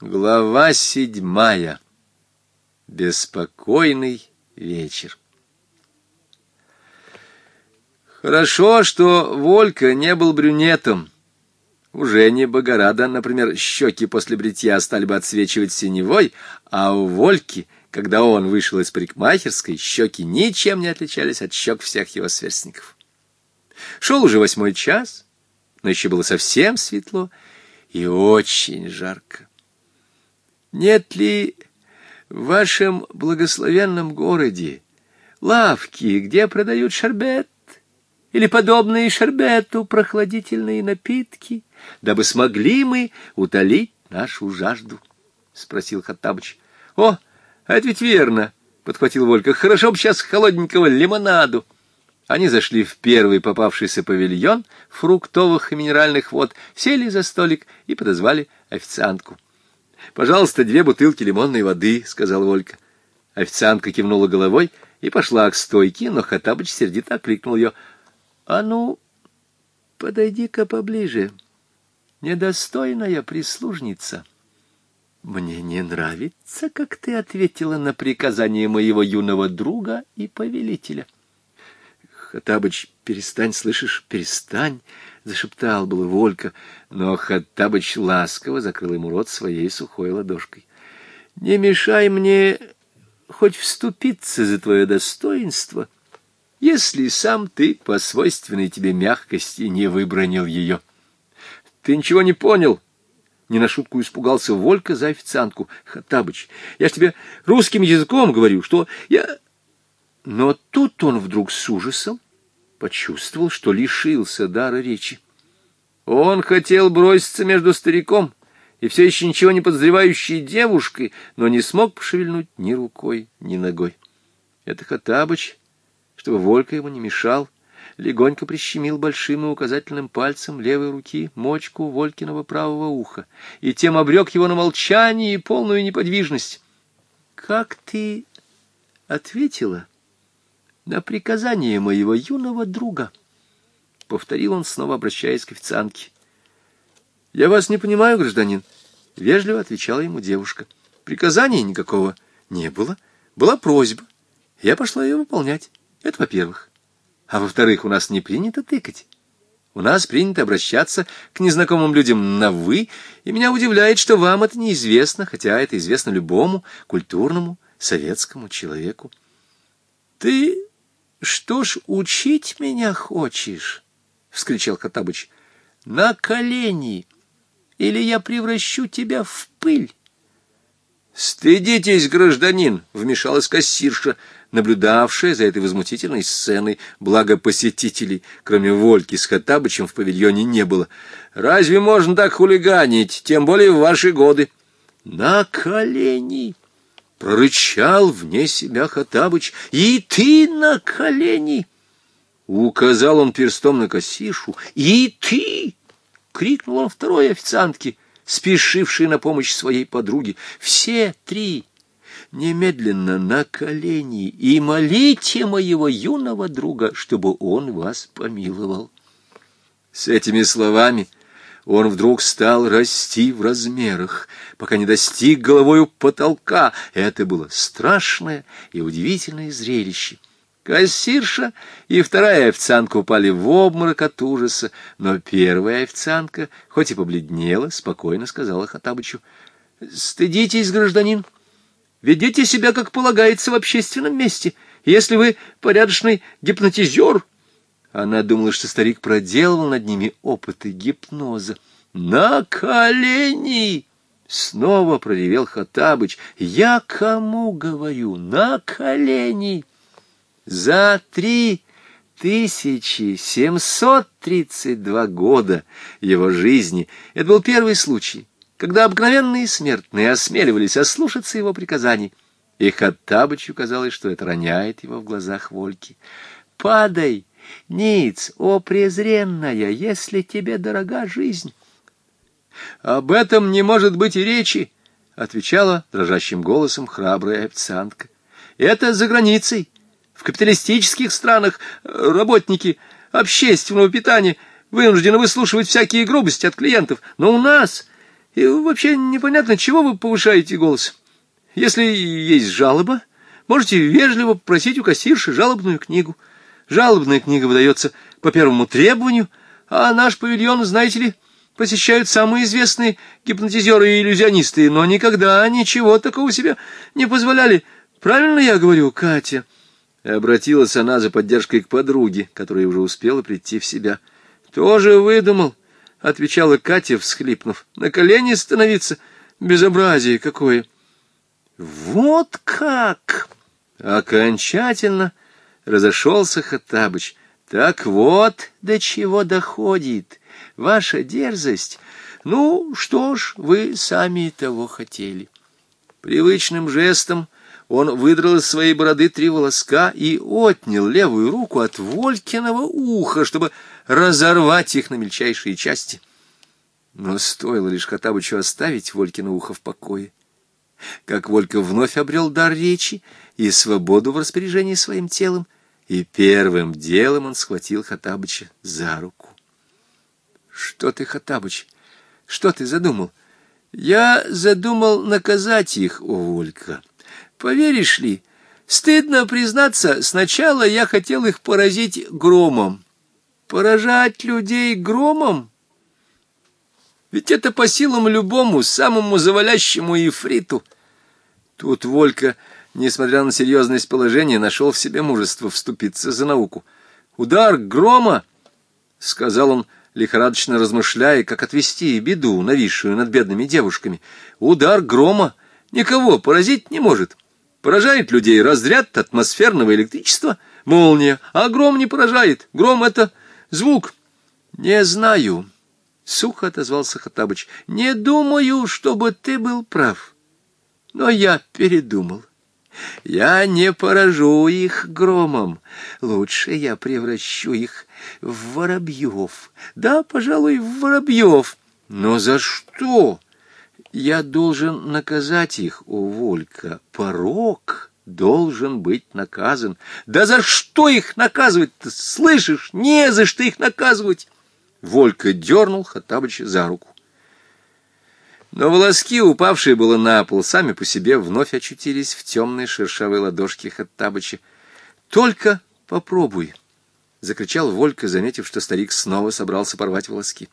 Глава седьмая. Беспокойный вечер. Хорошо, что Волька не был брюнетом. У Жени Богорада, например, щеки после бритья стали бы отсвечивать синевой, а у Вольки, когда он вышел из парикмахерской, щеки ничем не отличались от щек всех его сверстников. Шел уже восьмой час, но еще было совсем светло и очень жарко. Нет ли в вашем благословенном городе лавки, где продают шарбет или подобные шарбету прохладительные напитки, дабы смогли мы утолить нашу жажду? — спросил Хаттабыч. — О, это ведь верно, — подхватил Волька. — Хорошо бы сейчас холодненького лимонаду. Они зашли в первый попавшийся павильон фруктовых и минеральных вод, сели за столик и подозвали официантку. «Пожалуйста, две бутылки лимонной воды», — сказал Волька. Официантка кивнула головой и пошла к стойке, но Хаттабыч сердито окликнул ее. «А ну, подойди-ка поближе, недостойная прислужница». «Мне не нравится, как ты ответила на приказание моего юного друга и повелителя». Хаттабыч, перестань, слышишь, перестань!» — зашептал было Волька, но Хаттабыч ласково закрыл ему рот своей сухой ладошкой. «Не мешай мне хоть вступиться за твое достоинство, если сам ты по свойственной тебе мягкости не выбронил ее». «Ты ничего не понял?» Не на шутку испугался Волька за официантку. «Хаттабыч, я ж тебе русским языком говорю, что я...» Но тут он вдруг с ужасом почувствовал, что лишился дара речи. Он хотел броситься между стариком и все еще ничего не подозревающей девушкой, но не смог пошевельнуть ни рукой, ни ногой. Это Хатабыч, чтобы Волька ему не мешал, легонько прищемил большим и указательным пальцем левой руки мочку Волькиного правого уха и тем обрек его на молчание и полную неподвижность. — Как ты ответила? на приказание моего юного друга, — повторил он, снова обращаясь к официантке. — Я вас не понимаю, гражданин, — вежливо отвечала ему девушка. — Приказания никакого не было. Была просьба. Я пошла ее выполнять. Это во-первых. А во-вторых, у нас не принято тыкать. У нас принято обращаться к незнакомым людям на «вы», и меня удивляет, что вам это неизвестно, хотя это известно любому культурному советскому человеку. Ты что ж, учить меня хочешь? — вскричал Хаттабыч. — На колени! Или я превращу тебя в пыль! — Стыдитесь, гражданин! — вмешалась кассирша, наблюдавшая за этой возмутительной сценой, благо посетителей, кроме Вольки с Хатабычем, в павильоне не было. — Разве можно так хулиганить, тем более в ваши годы? — На колени! прорычал вне себя Хатабыч. «И ты на колени!» Указал он перстом на кассишу. «И ты!» — крикнул он второй официантке, спешившей на помощь своей подруге. «Все три!» немедленно на колени и молите моего юного друга, чтобы он вас помиловал. С этими словами он вдруг стал расти в размерах, пока не достиг головою потолка. Это было страшное и удивительное зрелище. Кассирша и вторая официантка упали в обморок от ужаса, но первая официантка, хоть и побледнела, спокойно сказала Хатабычу, «Стыдитесь, гражданин, ведите себя, как полагается, в общественном месте. Если вы порядочный гипнотизер, она думала, что старик проделывал над ними опыты гипноза. «На колени!» — снова проревел Хатабыч. «Я кому говорю? На колени!» «За три 1732 года его жизни. Это был первый случай, когда обыкновенные смертные осмеливались ослушаться его приказаний. И Хаттабычу казалось, что это роняет его в глазах Вольки. «Падай!» Ниц, о презренная, если тебе дорога жизнь!» «Об этом не может быть и речи!» — отвечала дрожащим голосом храбрая официантка. «Это за границей, в капиталистических странах э, работники общественного питания вынуждены выслушивать всякие грубости от клиентов, но у нас и вообще непонятно, чего вы повышаете голос. Если есть жалоба, можете вежливо попросить у кассирши жалобную книгу». Жалобная книга выдается по первому требованию, а наш павильон, знаете ли, посещают самые известные гипнотизеры и иллюзионисты, но никогда ничего такого себе не позволяли. Правильно я говорю, Катя?» И обратилась она за поддержкой к подруге, которая уже успела прийти в себя. «Тоже выдумал», — отвечала Катя, всхлипнув. «На колени становиться? Безобразие какое!» «Вот как!» Окончательно разошелся Хаттабыч. «Так вот до чего доходит ваша дерзость. Ну, что ж, вы сами того хотели». Привычным жестом он выдрал из своей бороды три волоска и отнял левую руку от Волькиного уха, чтобы разорвать их на мельчайшие части. Но стоило лишь Хаттабычу оставить Волькино ухо в покое, как Волька вновь обрел дар речи и свободу в распоряжении своим телом — и первым делом он схватил Хатабыча за руку. «Что ты, Хатабыч, что ты задумал?» «Я задумал наказать их, о, Волька. Поверишь ли, стыдно признаться, сначала я хотел их поразить громом. Поражать людей громом? Ведь это по силам любому, самому завалящему ифриту». Тут Волька несмотря на серьезность положения, нашел в себе мужество вступиться за науку. «Удар грома!» — сказал он, лихорадочно размышляя, как отвести беду, нависшую над бедными девушками. «Удар грома никого поразить не может. Поражает людей разряд атмосферного электричества, молния, а гром не поражает. Гром — это звук». «Не знаю», — сухо отозвался Хаттабыч. «Не думаю, чтобы ты был прав. Но я передумал. Я не поражу их громом. Лучше я превращу их в воробьев. Да, пожалуй, в воробьев. Но за что? Я должен наказать их, о, Волька. Порог должен быть наказан. Да за что их наказывать-то? Слышишь, не за что их наказывать. Волька дернул Хаттабыча за руку. Но волоски, упавшие было на пол, сами по себе вновь очутились в темной шершавой ладошке Хаттабыча. «Только попробуй!» — закричал Волька, заметив, что старик снова собрался порвать волоски.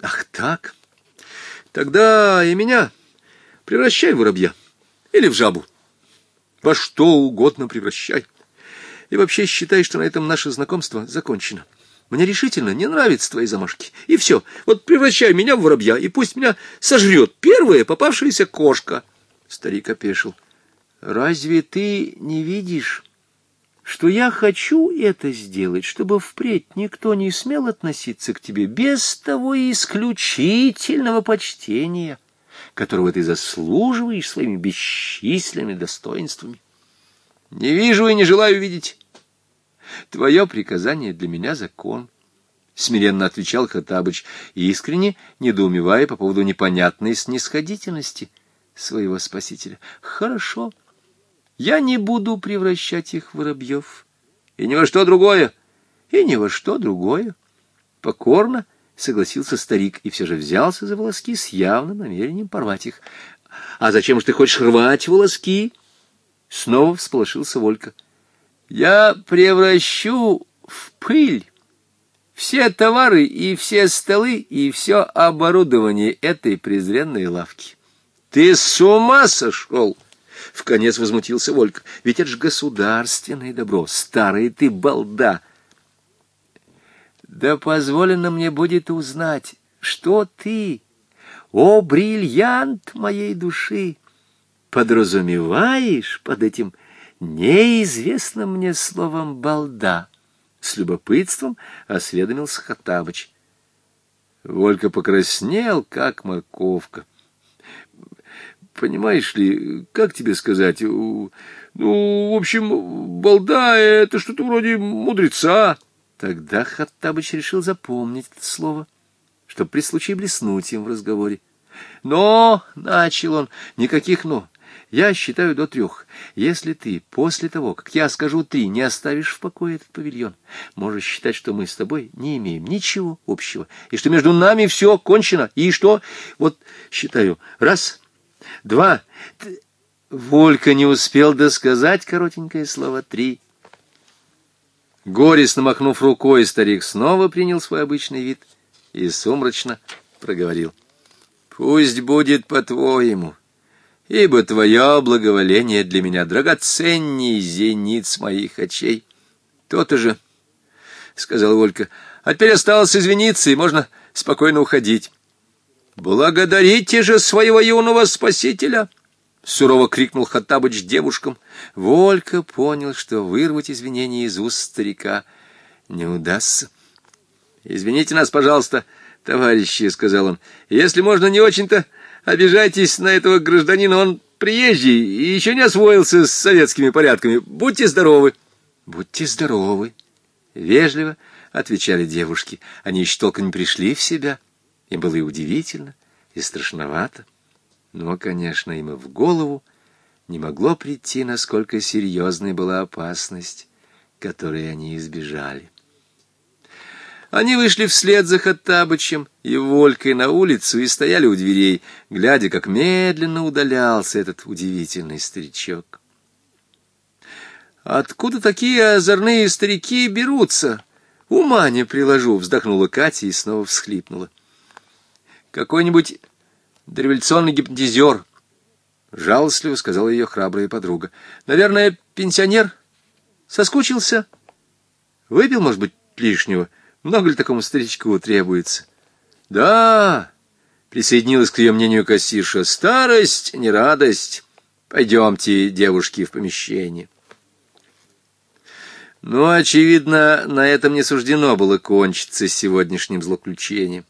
«Ах так! Тогда и меня превращай в воробья или в жабу. Во что угодно превращай. И вообще считай, что на этом наше знакомство закончено». Мне решительно не нравятся твои замашки. И все. Вот превращай меня в воробья, и пусть меня сожрет первая попавшаяся кошка. Старик опешил. Разве ты не видишь, что я хочу это сделать, чтобы впредь никто не смел относиться к тебе без того исключительного почтения, которого ты заслуживаешь своими бесчисленными достоинствами? Не вижу и не желаю видеть. Твое приказание для меня закон. — смиренно отвечал Хаттабыч, искренне недоумевая по поводу непонятной снисходительности своего спасителя. — Хорошо, я не буду превращать их в воробьев. И ни во что другое, и ни во что другое. Покорно согласился старик и все же взялся за волоски с явным намерением порвать их. — А зачем же ты хочешь рвать волоски? Снова всполошился Волька. — я превращу в пыль все товары и все столы и все оборудование этой презренной лавки. Ты с ума сошел? В конец возмутился Волька. Ведь это же государственное добро. Старый ты балда. Да позволено мне будет узнать, что ты, о бриллиант моей души, подразумеваешь под этим неизвестно мне словом «балда». С любопытством осведомился Хаттабыч. Волька покраснел, как морковка. Понимаешь ли, как тебе сказать? Ну, в общем, балда — это что-то вроде мудреца. Тогда Хаттабыч решил запомнить это слово, чтобы при случае блеснуть им в разговоре. Но, — начал он, — никаких «но». Я считаю до трех. Если ты после того, как я скажу три, не оставишь в покое этот павильон, можешь считать, что мы с тобой не имеем ничего общего, и что между нами все кончено, и что... Вот, считаю, раз, два... Волька не успел досказать коротенькое слово «три». Горестно махнув рукой, старик снова принял свой обычный вид и сумрачно проговорил. «Пусть будет по-твоему» ибо твое благоволение для меня драгоценней зениц моих очей. То-то же, — сказал Волька, — а теперь осталось извиниться, и можно спокойно уходить. «Благодарите же своего юного спасителя!» — сурово крикнул Хаттабыч девушкам. Волька понял, что вырвать извинения из уст старика не удастся. «Извините нас, пожалуйста, товарищи», — сказал он. «Если можно, не очень-то Обижайтесь на этого гражданина, он приезжий и еще не освоился с советскими порядками. Будьте здоровы!» «Будьте здоровы!» Вежливо отвечали девушки. Они еще толком не пришли в себя. Им было и удивительно, и страшновато. Но, конечно, им и в голову не могло прийти, насколько серьезной была опасность, которой они избежали. Они вышли вслед за Хаттабычем и Волькой на улицу и стояли у дверей, глядя, как медленно удалялся этот удивительный старичок. «Откуда такие озорные старики берутся? Ума не приложу!» — вздохнула Катя и снова всхлипнула. «Какой-нибудь дореволюционный гипнотизер!» — жалостливо сказала ее храбрая подруга. «Наверное, пенсионер? Соскучился? Выпил, может быть, лишнего?» Много ли такому старичку требуется? Да, присоединилась к ее мнению кассирша. Старость, не радость. Пойдемте, девушки, в помещение. Но, очевидно, на этом не суждено было кончиться сегодняшним злоключением.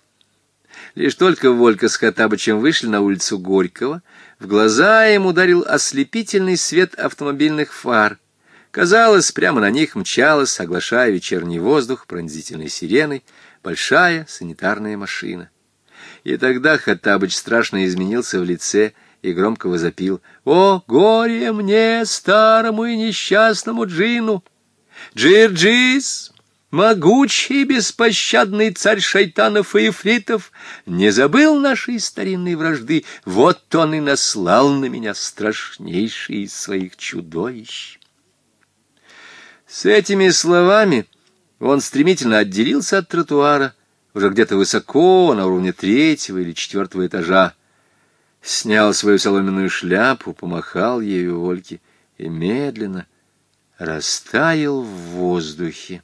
Лишь только Волька с Хаттабычем вышли на улицу Горького, в глаза им ударил ослепительный свет автомобильных фар — Казалось, прямо на них мчалась, оглашая вечерний воздух пронзительной сиреной, большая санитарная машина. И тогда Хаттабыч страшно изменился в лице и громко возопил. «О, горе мне, старому и несчастному джину! Джирджис!» Могучий беспощадный царь шайтанов и эфритов не забыл нашей старинной вражды, вот он и наслал на меня страшнейшие из своих чудовищ. С этими словами он стремительно отделился от тротуара, уже где-то высоко, на уровне третьего или четвертого этажа. Снял свою соломенную шляпу, помахал ею Ольке и медленно растаял в воздухе,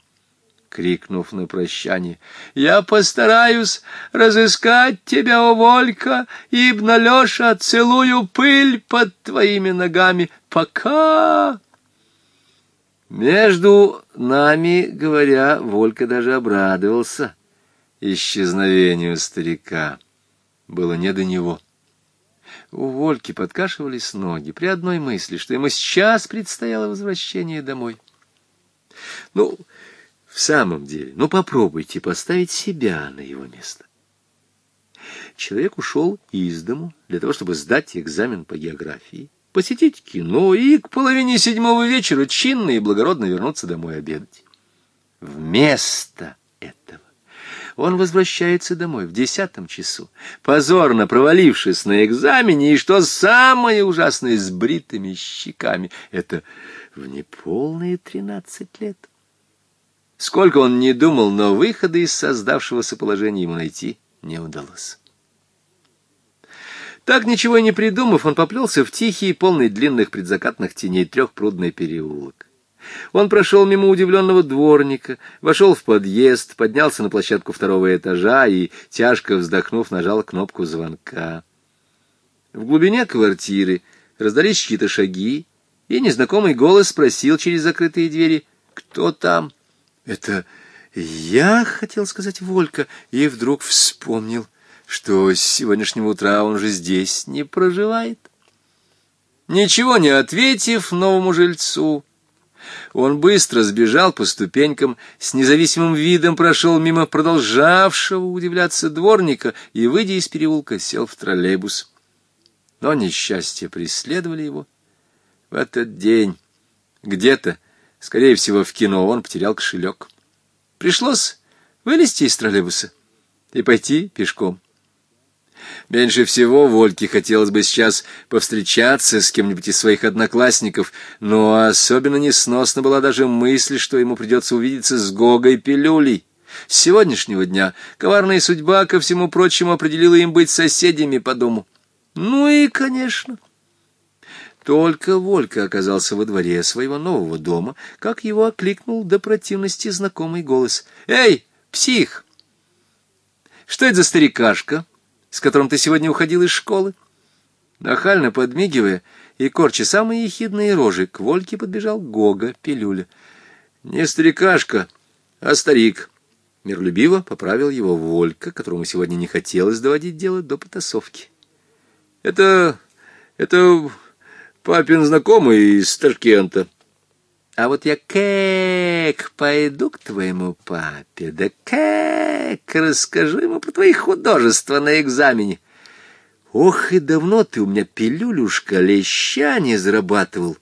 крикнув на прощание. «Я постараюсь разыскать тебя, о Волька, Ибн Алеша, целую пыль под твоими ногами. Пока!» Между нами, говоря, Волька даже обрадовался исчезновению старика. Было не до него. У Вольки подкашивались ноги при одной мысли, что ему сейчас предстояло возвращение домой. Ну, в самом деле, ну попробуйте поставить себя на его место. Человек ушел из дому для того, чтобы сдать экзамен по географии посетить кино и к половине седьмого вечера чинно и благородно вернуться домой обедать. Вместо этого он возвращается домой в десятом часу, позорно провалившись на экзамене, и, что самое ужасное, с бритыми щеками. Это в неполные тринадцать лет. Сколько он не думал, но выхода из создавшегося положения ему найти не удалось. Так, ничего и не придумав, он поплелся в тихий, полный длинных предзакатных теней трехпрудный переулок. Он прошел мимо удивленного дворника, вошел в подъезд, поднялся на площадку второго этажа и, тяжко вздохнув, нажал кнопку звонка. В глубине квартиры раздались чьи-то шаги, и незнакомый голос спросил через закрытые двери, «Кто там?» «Это я, — хотел сказать Волька, и вдруг вспомнил» что с сегодняшнего утра он же здесь не проживает. Ничего не ответив новому жильцу, он быстро сбежал по ступенькам, с независимым видом прошел мимо продолжавшего удивляться дворника и, выйдя из переулка, сел в троллейбус. Но несчастья преследовали его. В этот день где-то, скорее всего, в кино, он потерял кошелек. Пришлось вылезти из троллейбуса и пойти пешком. Меньше всего Вольке хотелось бы сейчас повстречаться с кем-нибудь из своих одноклассников, но особенно несносно была даже мысль, что ему придется увидеться с Гогой Пилюлей. С сегодняшнего дня коварная судьба, ко всему прочему, определила им быть соседями по дому. Ну и, конечно... Только Волька оказался во дворе своего нового дома, как его окликнул до противности знакомый голос. «Эй, псих! Что это за старикашка?» с которым ты сегодня уходил из школы?» Нахально подмигивая и корча самые ехидные рожи, к Вольке подбежал Гога Пилюля. «Не старикашка, а старик!» Миролюбиво поправил его Волька, которому сегодня не хотелось доводить дело до потасовки. «Это... это папин знакомый из Ташкента». А вот я как пойду к твоему папе, да как расскажу ему про твои художества на экзамене. Ох, и давно ты у меня пилюлюшка леща не зарабатывал.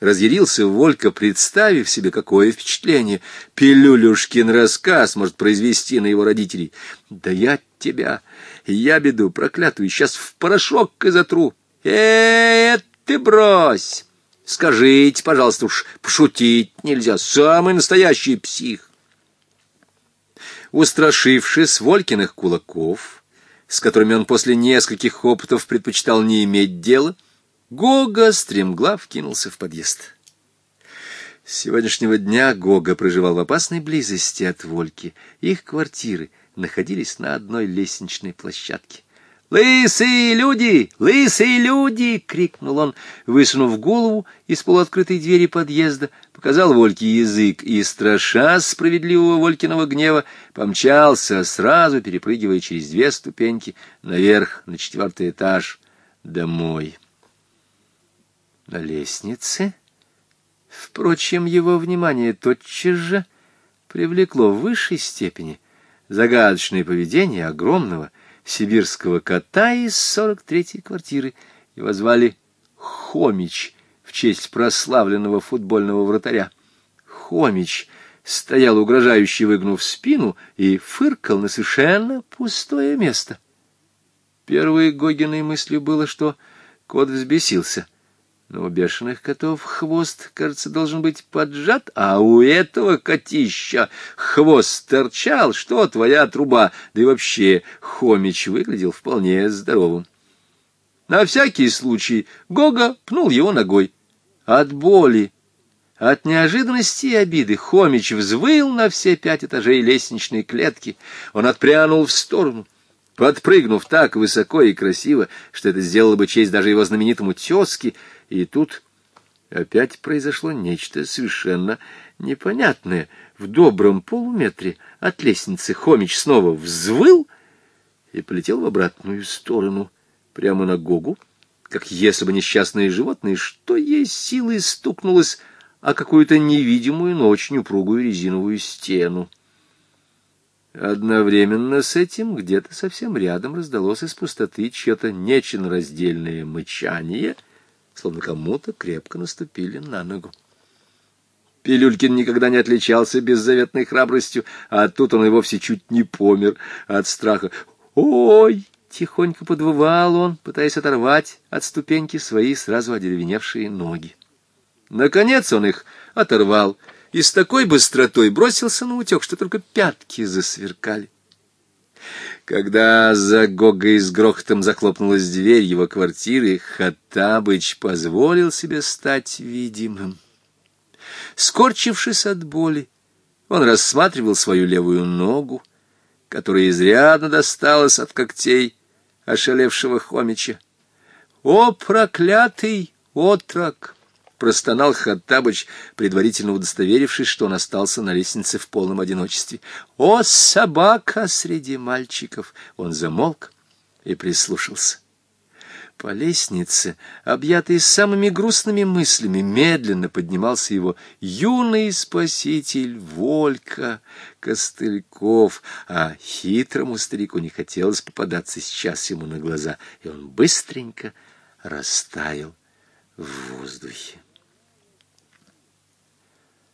Разъярился Волька, представив себе, какое впечатление Пилюлюшкин рассказ может произвести на его родителей. Да я тебя, я беду проклятую, сейчас в порошок и затру. Э, -э, -э ты брось! Скажите, пожалуйста, уж пошутить нельзя. Самый настоящий псих. Устрашившись Волькиных кулаков, с которыми он после нескольких опытов предпочитал не иметь дела, Гога стремглав кинулся в подъезд. С сегодняшнего дня Гога проживал в опасной близости от Вольки. Их квартиры находились на одной лестничной площадке. «Лысые люди! Лысые люди!» — крикнул он, высунув голову из полуоткрытой двери подъезда, показал Вольке язык и, страша справедливого Волькиного гнева, помчался, сразу перепрыгивая через две ступеньки наверх, на четвертый этаж, домой. На лестнице, впрочем, его внимание тотчас же привлекло в высшей степени загадочное поведение огромного, сибирского кота из 43-й квартиры. Его звали Хомич в честь прославленного футбольного вратаря. Хомич стоял угрожающе выгнув спину и фыркал на совершенно пустое место. Первой Гогиной мыслью было, что кот взбесился — но у бешеных котов хвост, кажется, должен быть поджат, а у этого котища хвост торчал, что твоя труба, да и вообще Хомич выглядел вполне здоровым. На всякий случай Гога пнул его ногой. От боли, от неожиданности и обиды Хомич взвыл на все пять этажей лестничной клетки. Он отпрянул в сторону подпрыгнув так высоко и красиво, что это сделало бы честь даже его знаменитому тезке, и тут опять произошло нечто совершенно непонятное. В добром полуметре от лестницы Хомич снова взвыл и полетел в обратную сторону, прямо на Гогу, как если бы несчастные животные что есть силы, стукнулось о какую-то невидимую, но очень упругую резиновую стену. Одновременно с этим где-то совсем рядом раздалось из пустоты чье-то нечленораздельное мычание — словно кому-то крепко наступили на ногу. Пилюлькин никогда не отличался беззаветной храбростью, а тут он и вовсе чуть не помер от страха. «Ой!» — тихонько подвывал он, пытаясь оторвать от ступеньки свои сразу одеревеневшие ноги. Наконец он их оторвал и с такой быстротой бросился на утек, что только пятки засверкали. Когда за Гогой с грохотом захлопнулась дверь его квартиры, Хаттабыч позволил себе стать видимым. Скорчившись от боли, он рассматривал свою левую ногу, которая изрядно досталась от когтей ошалевшего хомича. «О, проклятый отрок!» простонал Хаттабыч, предварительно удостоверившись, что он остался на лестнице в полном одиночестве. «О, собака среди мальчиков!» Он замолк и прислушался. По лестнице, объятый самыми грустными мыслями, медленно поднимался его юный спаситель Волька Костыльков, а хитрому старику не хотелось попадаться сейчас ему на глаза, и он быстренько растаял в воздухе.